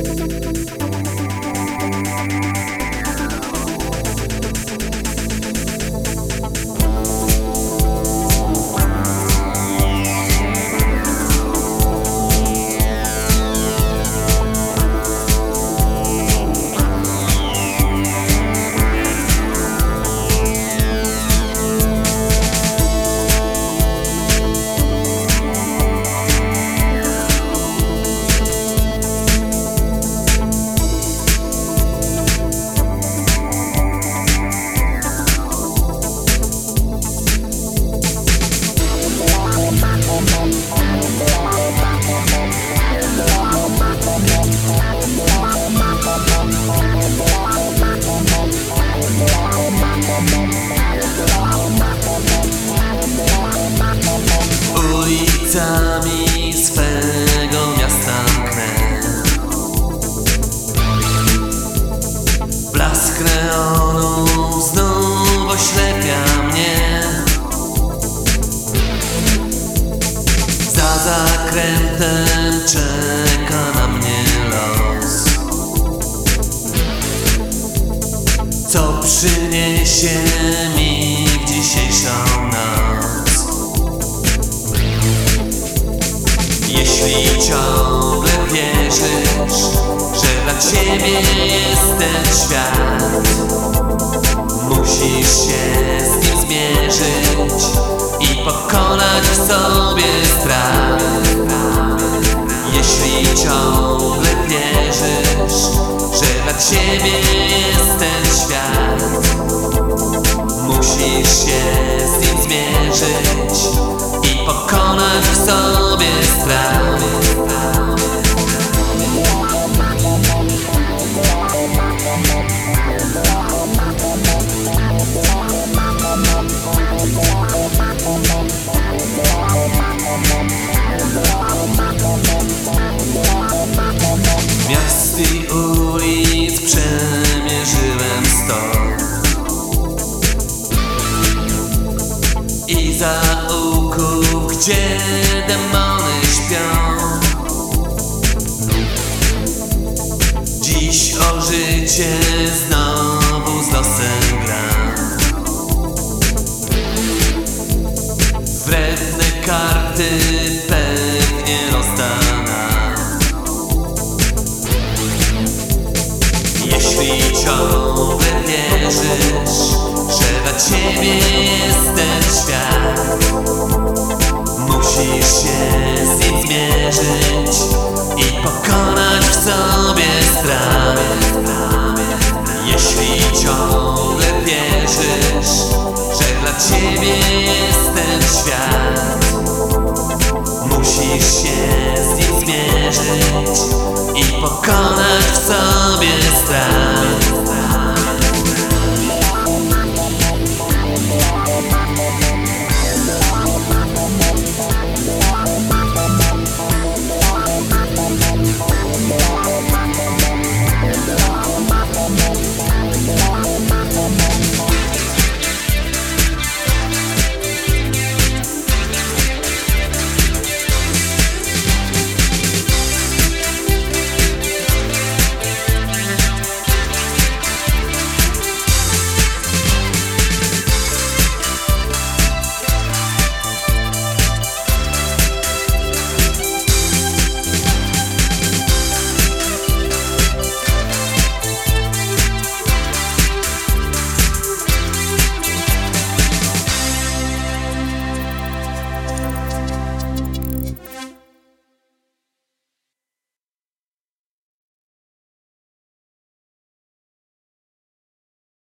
Thank you. ulicami swego miasta mknę. Blask neonu znów oślepia mnie. Za zakrętem czeka na mnie los. Co przyniesie mi Jeśli ciągle wierzysz, że dla ciebie jest ten świat. Musisz się z nim zmierzyć i pokonać w sobie strach. Jeśli ciągle wierzysz, że dla ciebie jest ten świat. Musisz się z nim zmierzyć i pokonać w sobie strach zaułków, gdzie demony śpią. Dziś o życie znowu z losem gram Wredne karty pewnie rozdana Jeśli ciągle wierzysz, że dla ciebie